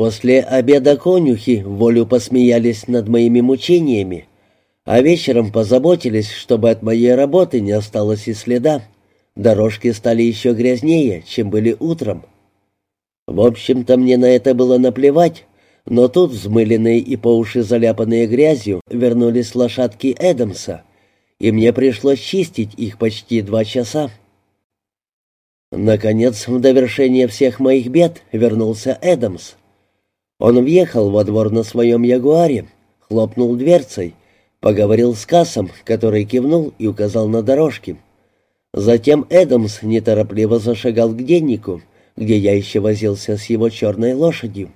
После обеда конюхи волю посмеялись над моими мучениями, а вечером позаботились, чтобы от моей работы не осталось и следа. Дорожки стали еще грязнее, чем были утром. В общем-то, мне на это было наплевать, но тут, взмыленные и по уши заляпанные грязью, вернулись лошадки Эдамса, и мне пришлось чистить их почти два часа. Наконец, в довершение всех моих бед вернулся Эдамс. Он въехал во двор на своем ягуаре, хлопнул дверцей, поговорил с Кассом, который кивнул и указал на дорожки. Затем Эдамс неторопливо зашагал к деннику, где я еще возился с его черной лошадью.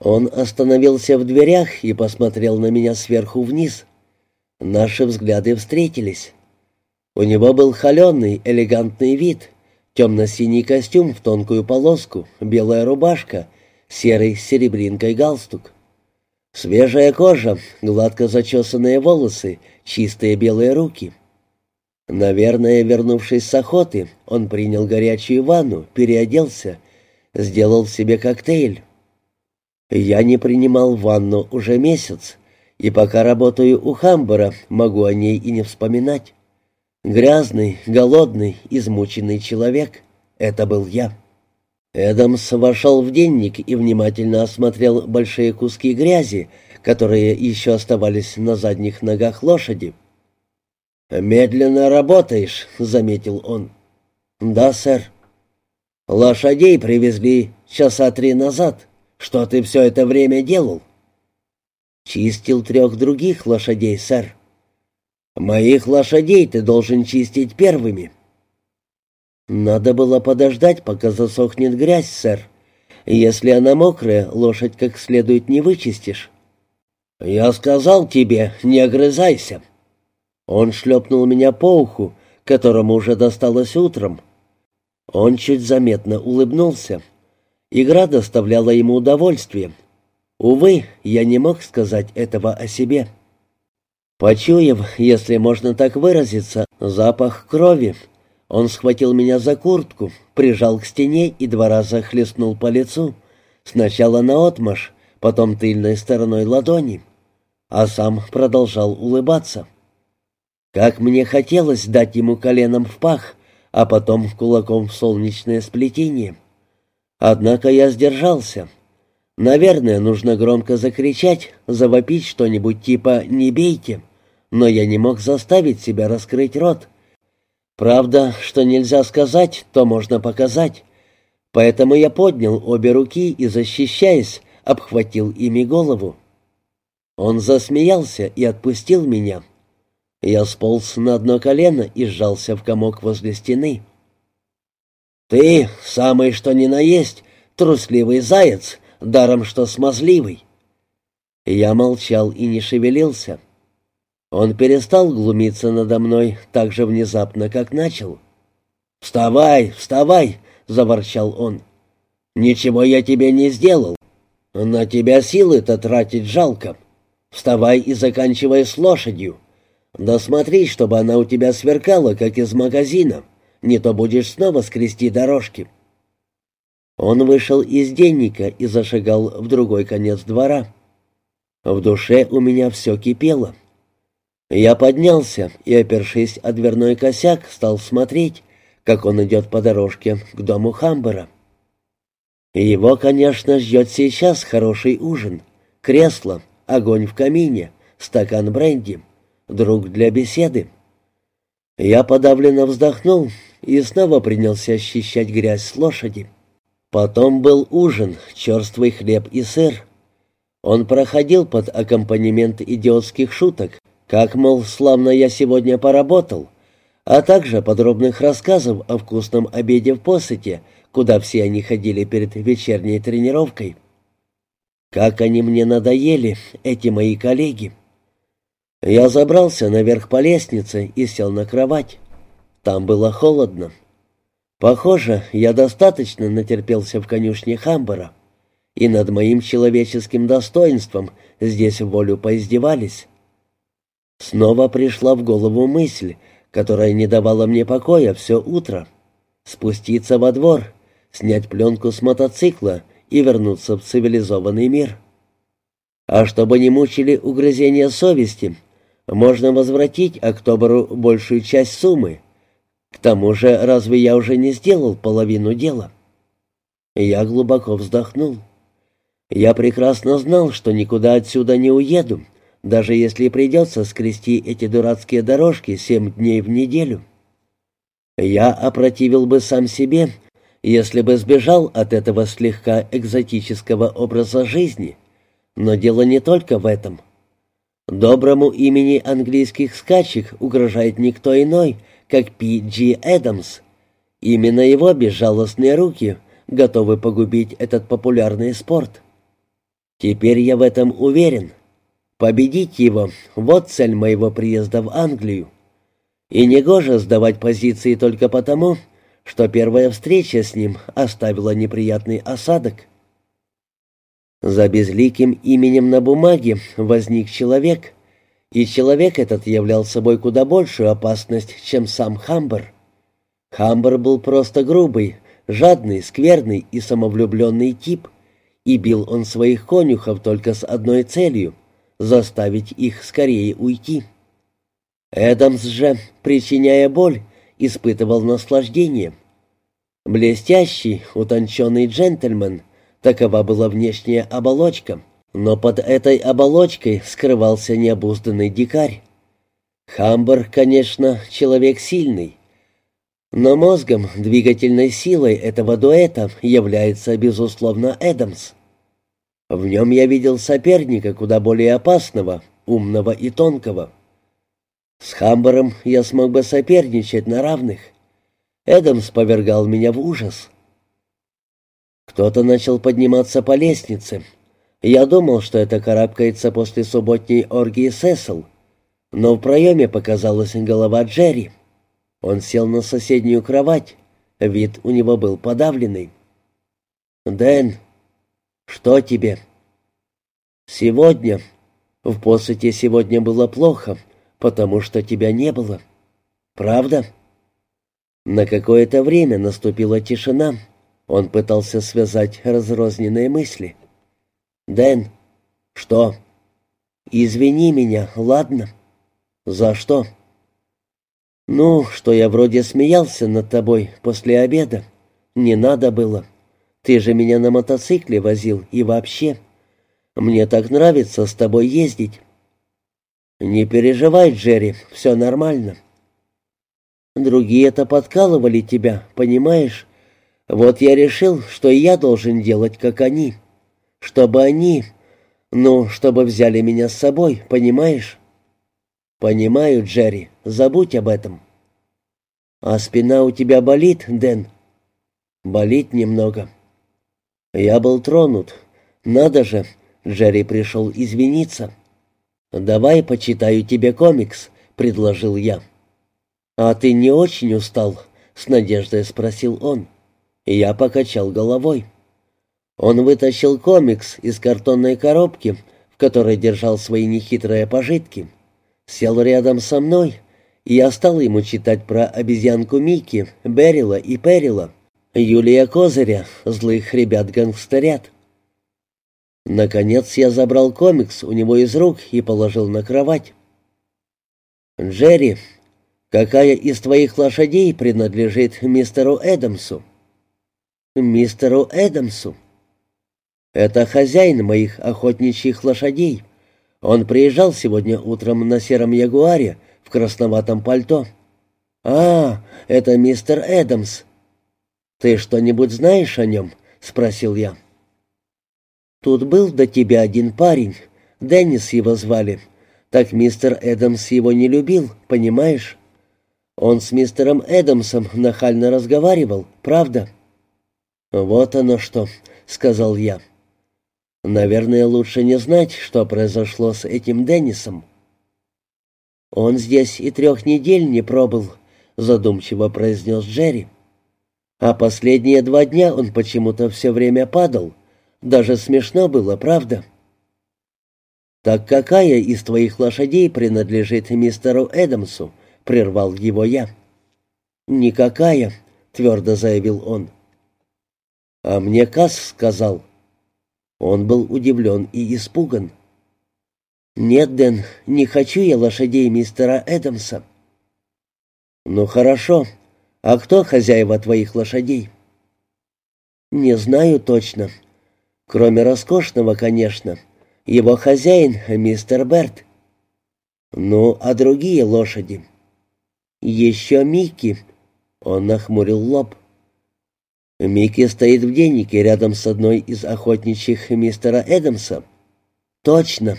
Он остановился в дверях и посмотрел на меня сверху вниз. Наши взгляды встретились. У него был холеный, элегантный вид, темно-синий костюм в тонкую полоску, белая рубашка, серый с серебринкой галстук. Свежая кожа, гладко зачесанные волосы, чистые белые руки. Наверное, вернувшись с охоты, он принял горячую ванну, переоделся, сделал себе коктейль. Я не принимал ванну уже месяц, и пока работаю у Хамбера, могу о ней и не вспоминать. Грязный, голодный, измученный человек — это был я. Эдамс вошел в денник и внимательно осмотрел большие куски грязи, которые еще оставались на задних ногах лошади. «Медленно работаешь», — заметил он. «Да, сэр». «Лошадей привезли часа три назад. Что ты все это время делал?» «Чистил трех других лошадей, сэр». «Моих лошадей ты должен чистить первыми». «Надо было подождать, пока засохнет грязь, сэр. Если она мокрая, лошадь как следует не вычистишь». «Я сказал тебе, не огрызайся». Он шлепнул меня по уху, которому уже досталось утром. Он чуть заметно улыбнулся. Игра доставляла ему удовольствие. Увы, я не мог сказать этого о себе. Почуяв, если можно так выразиться, запах крови, он схватил меня за куртку, прижал к стене и два раза хлестнул по лицу. Сначала наотмашь, потом тыльной стороной ладони. А сам продолжал улыбаться. Как мне хотелось дать ему коленом в пах, а потом кулаком в солнечное сплетение. Однако я сдержался. Наверное, нужно громко закричать, завопить что-нибудь типа «не бейте», но я не мог заставить себя раскрыть рот. Правда, что нельзя сказать, то можно показать. Поэтому я поднял обе руки и, защищаясь, обхватил ими голову. Он засмеялся и отпустил меня. Я сполз на одно колено и сжался в комок возле стены. «Ты, самый что ни на есть, трусливый заяц, даром что смазливый». Я молчал и не шевелился. Он перестал глумиться надо мной так же внезапно, как начал. «Вставай, вставай!» — заворчал он. «Ничего я тебе не сделал. На тебя силы-то тратить жалко. Вставай и заканчивай с лошадью. Да смотри, чтобы она у тебя сверкала, как из магазина. Не то будешь снова скрести дорожки». Он вышел из денника и зашагал в другой конец двора. В душе у меня все кипело. Я поднялся и, опершись о дверной косяк, стал смотреть, как он идет по дорожке к дому Хамбера. Его, конечно, ждет сейчас хороший ужин, кресло, огонь в камине, стакан бренди, друг для беседы. Я подавленно вздохнул и снова принялся ощущать грязь с лошади. Потом был ужин, черствый хлеб и сыр. Он проходил под аккомпанемент идиотских шуток, как, мол, славно я сегодня поработал, а также подробных рассказов о вкусном обеде в посыте, куда все они ходили перед вечерней тренировкой. Как они мне надоели, эти мои коллеги. Я забрался наверх по лестнице и сел на кровать. Там было холодно. Похоже, я достаточно натерпелся в конюшне Хамбера, и над моим человеческим достоинством здесь волю поиздевались. Снова пришла в голову мысль, которая не давала мне покоя все утро. Спуститься во двор, снять пленку с мотоцикла и вернуться в цивилизованный мир. А чтобы не мучили угрызения совести, можно возвратить Октоберу большую часть суммы. К тому же, разве я уже не сделал половину дела? Я глубоко вздохнул. Я прекрасно знал, что никуда отсюда не уеду, даже если придется скрести эти дурацкие дорожки семь дней в неделю. Я опротивил бы сам себе, если бы сбежал от этого слегка экзотического образа жизни. Но дело не только в этом. Доброму имени английских скачек угрожает никто иной, как Пи Джи Эдамс. Именно его безжалостные руки готовы погубить этот популярный спорт. Теперь я в этом уверен. Победить его — вот цель моего приезда в Англию. И негоже сдавать позиции только потому, что первая встреча с ним оставила неприятный осадок. За безликим именем на бумаге возник человек, и человек этот являл собой куда большую опасность, чем сам Хамбер. Хамбер был просто грубый, жадный, скверный и самовлюбленный тип, и бил он своих конюхов только с одной целью — заставить их скорее уйти. Эдамс же, причиняя боль, испытывал наслаждение. Блестящий, утонченный джентльмен, такова была внешняя оболочка, но под этой оболочкой скрывался необузданный дикарь. Хамбер, конечно, человек сильный, но мозгом, двигательной силой этого дуэта является, безусловно, Эдамс. В нем я видел соперника куда более опасного, умного и тонкого. С Хамбером я смог бы соперничать на равных. Эдамс повергал меня в ужас. Кто-то начал подниматься по лестнице. Я думал, что это карабкается после субботней оргии Сесл, но в проеме показалась голова Джерри. Он сел на соседнюю кровать. Вид у него был подавленный. «Дэн, что тебе?» «Сегодня. В посыте сегодня было плохо потому что тебя не было. Правда?» На какое-то время наступила тишина. Он пытался связать разрозненные мысли. «Дэн, что?» «Извини меня, ладно?» «За что?» «Ну, что я вроде смеялся над тобой после обеда. Не надо было. Ты же меня на мотоцикле возил и вообще. Мне так нравится с тобой ездить. «Не переживай, Джерри, все нормально». «Другие-то подкалывали тебя, понимаешь? Вот я решил, что я должен делать, как они. Чтобы они... Ну, чтобы взяли меня с собой, понимаешь?» «Понимаю, Джерри, забудь об этом». «А спина у тебя болит, Дэн?» «Болит немного». Я был тронут. Надо же, Джерри пришел извиниться. «Давай почитаю тебе комикс», — предложил я. «А ты не очень устал?» — с надеждой спросил он. Я покачал головой. Он вытащил комикс из картонной коробки, в которой держал свои нехитрые пожитки. Сел рядом со мной, и я стал ему читать про обезьянку Микки, Берила и Перила, Юлия Козыря, злых ребят-гангстерят. Наконец я забрал комикс у него из рук и положил на кровать. «Джерри, какая из твоих лошадей принадлежит мистеру Эдамсу?» «Мистеру Эдамсу?» «Это хозяин моих охотничьих лошадей. Он приезжал сегодня утром на сером ягуаре в красноватом пальто». «А, это мистер Эдамс. Ты что-нибудь знаешь о нем?» — спросил я. Тут был до тебя один парень, Деннис его звали. Так мистер Эдамс его не любил, понимаешь? Он с мистером Эдамсом нахально разговаривал, правда?» «Вот оно что», — сказал я. «Наверное, лучше не знать, что произошло с этим Деннисом». «Он здесь и трех недель не пробыл», — задумчиво произнес Джерри. «А последние два дня он почему-то все время падал, даже смешно было, правда? «Так какая из твоих лошадей принадлежит мистеру Эдамсу?» — прервал его я. «Никакая», — твердо заявил он. «А мне Касс сказал, Он был удивлен и испуган. «Нет, Дэн, не хочу я лошадей мистера Эдамса». «Ну хорошо. А кто хозяева твоих лошадей?» «Не знаю точно. Кроме роскошного, конечно. Его хозяин — мистер Берт». «Ну, а другие лошади?» «Еще Микки». Он нахмурил лоб. Микки стоит в деннике рядом с одной из охотничьих мистера Эдамса. Точно.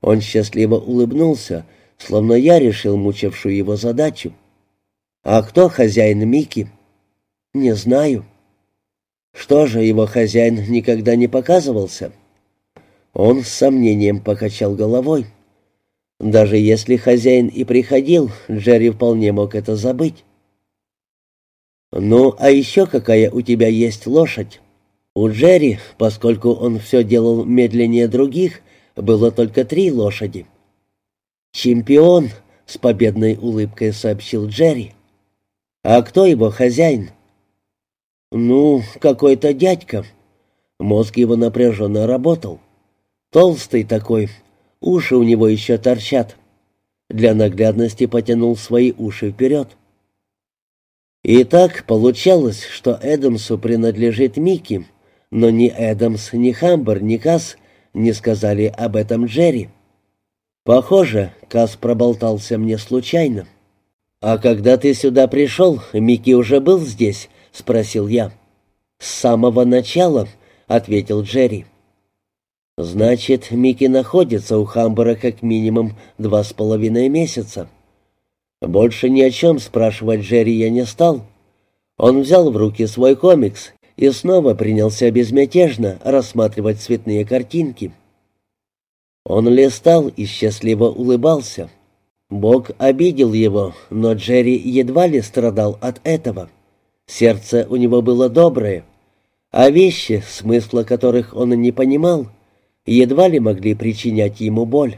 Он счастливо улыбнулся, словно я решил мучившую его задачу. А кто хозяин Микки? Не знаю. Что же, его хозяин никогда не показывался? Он с сомнением покачал головой. Даже если хозяин и приходил, Джерри вполне мог это забыть. «Ну, а еще какая у тебя есть лошадь?» У Джерри, поскольку он все делал медленнее других, было только три лошади. «Чемпион!» — с победной улыбкой сообщил Джерри. «А кто его хозяин?» «Ну, какой-то дядька». Мозг его напряженно работал. Толстый такой, уши у него еще торчат. Для наглядности потянул свои уши вперед. И так получалось, что Эдамсу принадлежит Микки, но ни Эдамс, ни Хамбер, ни Касс не сказали об этом Джерри. Похоже, Касс проболтался мне случайно. «А когда ты сюда пришел, Микки уже был здесь?» — спросил я. «С самого начала», — ответил Джерри. «Значит, Микки находится у Хамбера как минимум два с половиной месяца». Больше ни о чем спрашивать Джерри я не стал. Он взял в руки свой комикс и снова принялся безмятежно рассматривать цветные картинки. Он листал и счастливо улыбался. Бог обидел его, но Джерри едва ли страдал от этого. Сердце у него было доброе, а вещи, смысла которых он не понимал, едва ли могли причинять ему боль.